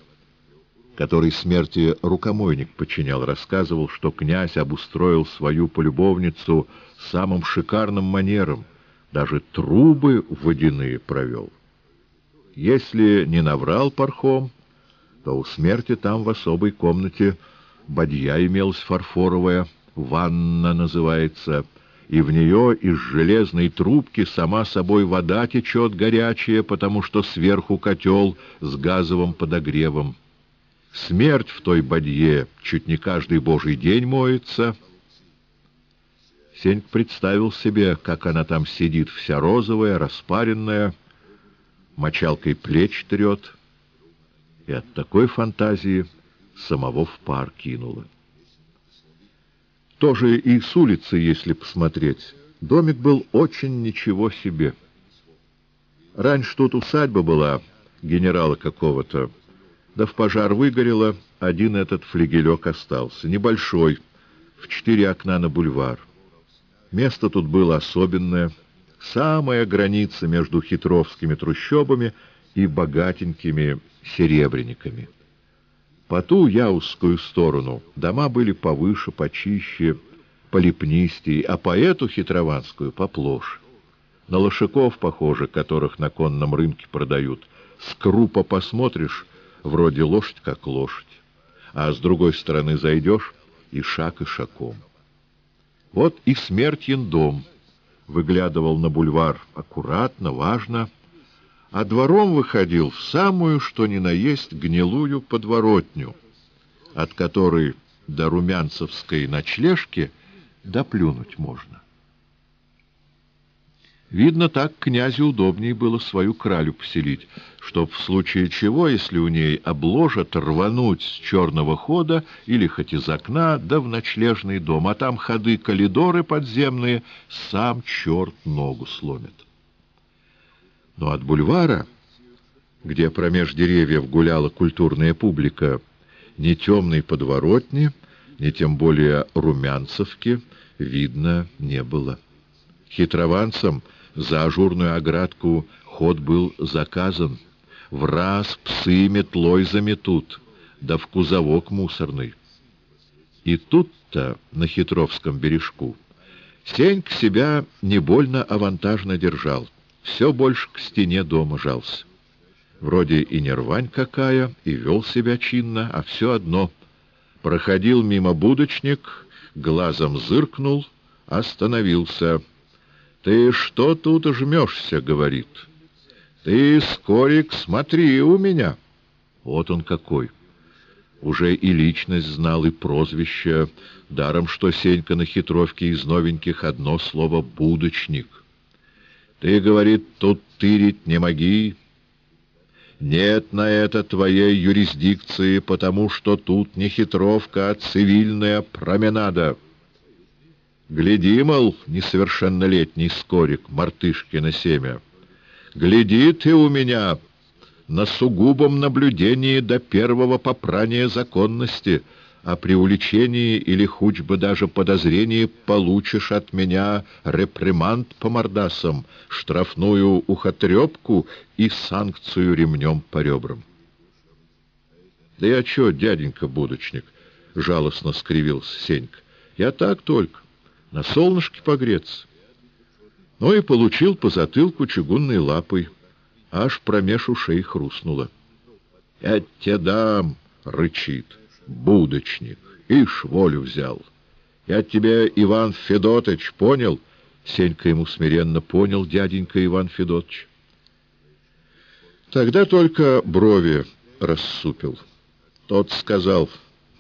который смерти рукомойник подчинял, рассказывал, что князь обустроил свою полюбовницу самым шикарным манером, даже трубы водяные провел. Если не наврал Пархом, то у смерти там в особой комнате бадья имелась фарфоровая, ванна называется, и в нее из железной трубки сама собой вода течет горячая, потому что сверху котел с газовым подогревом. Смерть в той бадье чуть не каждый божий день моется. Сеньк представил себе, как она там сидит вся розовая, распаренная, мочалкой плеч трет, и от такой фантазии самого в пар кинула. Тоже и с улицы, если посмотреть, домик был очень ничего себе. Раньше тут усадьба была генерала какого-то, да в пожар выгорело, один этот флигелек остался, небольшой, в четыре окна на бульвар. Место тут было особенное, самая граница между хитровскими трущобами и богатенькими серебряниками. По ту яузскую сторону дома были повыше, почище, полепнистей, а поэту хитрованскую поплоше. На лошаков, похоже, которых на конном рынке продают. С крупа посмотришь, вроде лошадь как лошадь. А с другой стороны зайдешь, и шаг и шагом. Вот и смертен дом. Выглядывал на бульвар аккуратно, важно, а двором выходил в самую, что ни на есть, гнилую подворотню, от которой до румянцевской ночлежки доплюнуть можно. Видно, так князю удобнее было свою кралю поселить, чтоб в случае чего, если у ней обложат, рвануть с черного хода или хоть из окна, да в ночлежный дом, а там ходы коридоры подземные, сам черт ногу сломит. Но от бульвара, где промеж деревьев гуляла культурная публика, ни темной подворотни, ни тем более румянцевки видно не было. Хитрованцам за ажурную оградку ход был заказан. В раз псы метлой заметут, да в кузовок мусорный. И тут-то, на Хитровском бережку, Сеньк себя не больно авантажно держал, все больше к стене дома жался. Вроде и не рвань какая, и вел себя чинно, а все одно. Проходил мимо будочник, глазом зыркнул, остановился — «Ты что тут жмешься?» — говорит. «Ты, Скорик, смотри у меня». Вот он какой. Уже и личность знал, и прозвище. Даром, что Сенька на хитровке из новеньких одно слово «будочник». «Ты, — говорит, — тут тырить не моги. Нет на это твоей юрисдикции, потому что тут не хитровка, а цивильная променада». Гляди, мол, несовершеннолетний скорик, мартышкино семя. Гляди ты у меня на сугубом наблюдении до первого попрания законности, а при увлечении или хоть бы даже подозрении получишь от меня реприманд по мордасам, штрафную ухотрепку и санкцию ремнем по ребрам. — Да я чё, дяденька-будочник? — жалостно скривился Сенька. — Я так только на солнышке погреться. Ну и получил по затылку чугунной лапой, аж промеж ушей хрустнуло. «Я тебе дам!» — рычит. «Будочник! Ишь, волю взял! Я тебе, Иван Федотыч, понял?» Сенька ему смиренно понял, дяденька Иван Федотыч. Тогда только брови рассупил. Тот сказал,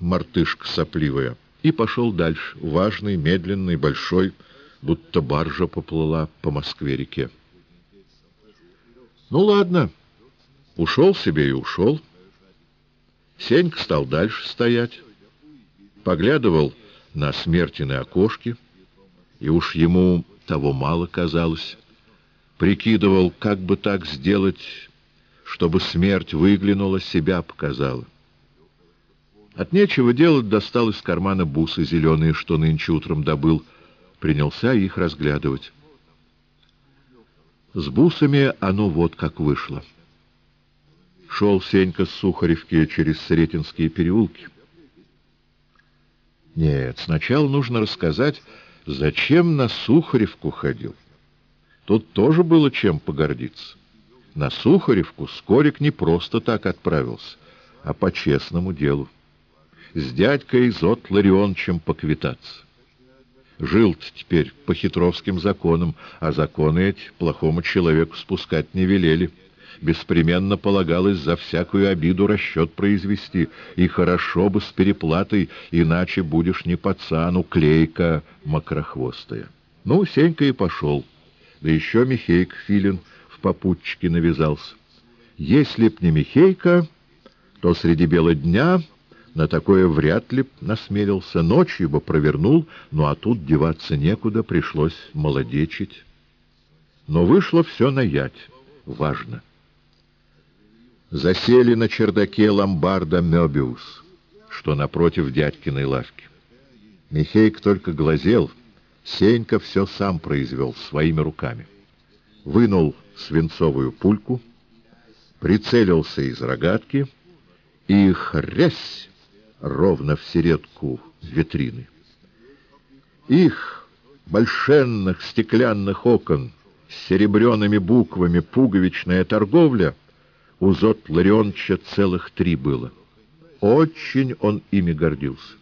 мартышка сопливая — и пошел дальше, важный, медленный, большой, будто баржа поплыла по Москве-реке. Ну, ладно, ушел себе и ушел. Сенька стал дальше стоять, поглядывал на смертины окошки, и уж ему того мало казалось. Прикидывал, как бы так сделать, чтобы смерть выглянула, себя показала. От нечего делать достал из кармана бусы зеленые, что нынче утром добыл. Принялся их разглядывать. С бусами оно вот как вышло. Шел Сенька с Сухаревки через Сретенские переулки. Нет, сначала нужно рассказать, зачем на Сухаревку ходил. Тут тоже было чем погордиться. На Сухаревку Скорик не просто так отправился, а по честному делу с дядькой Зот Ларионовичем поквитаться. жил теперь по хитровским законам, а законы эти плохому человеку спускать не велели. Беспременно полагалось за всякую обиду расчет произвести, и хорошо бы с переплатой, иначе будешь не пацану, клейка мокрохвостая. Ну, Сенька и пошел. Да еще Михейка Филин в попутчике навязался. Если б не Михейка, то среди бела дня на такое вряд ли насмелился. Ночью бы провернул, ну а тут деваться некуда, пришлось молодечить. Но вышло все на ять. Важно. Засели на чердаке ломбарда Мёбиус, что напротив дядькиной лавки. Михейк только глазел, Сенька все сам произвел своими руками. Вынул свинцовую пульку, прицелился из рогатки и хрясь ровно в середку витрины. Их, большенных стеклянных окон, с серебряными буквами «Пуговичная торговля» у Зот Ларионовича целых три было. Очень он ими гордился.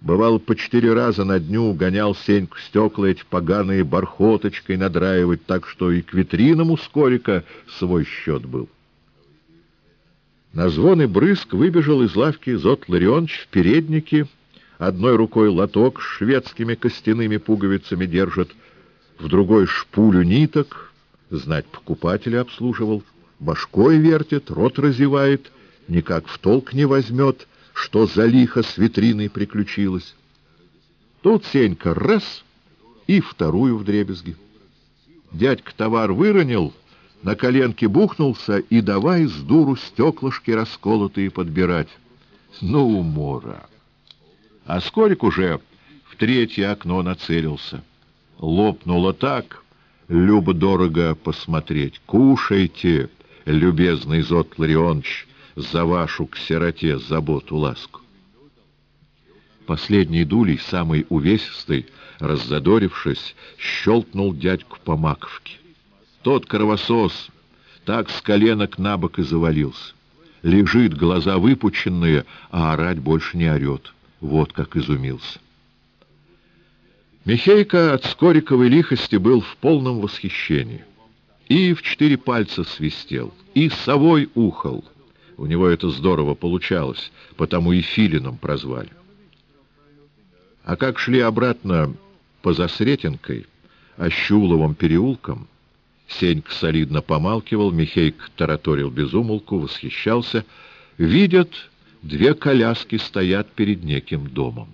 Бывал, по четыре раза на дню гонял Сеньку стекла эти поганые бархоточкой надраивать, так что и к витринам у Скорика свой счет был. На звон и брызг выбежал из лавки Зот Ларионович в переднике, одной рукой лоток с шведскими костяными пуговицами держит, в другой шпулю ниток, знать покупателя обслуживал, башкой вертит, рот разевает, никак в толк не возьмет — что за лихо с витриной приключилось. Тут Сенька раз и вторую в дребезги. Дядька товар выронил, на коленке бухнулся и давай с дуру стеклышки расколотые подбирать. Ну, умора! А Скорик уже в третье окно нацелился. Лопнуло так, любо-дорого посмотреть. Кушайте, любезный Зот Ларионович, за вашу к сироте заботу ласку. Последний дулей, самый увесистый, раззадорившись, щелкнул дядьку по маковке. Тот кровосос так с коленок на бок и завалился. Лежит, глаза выпученные, а орать больше не орет. Вот как изумился. Михейка от Скориковой лихости был в полном восхищении. И в четыре пальца свистел, и совой ухал — у него это здорово получалось, потому и Филином прозвали. А как шли обратно по Засретенкой, Ощуловым переулком, Сенька солидно помалкивал, Михейк тараторил безумолку, восхищался. Видят, две коляски стоят перед неким домом.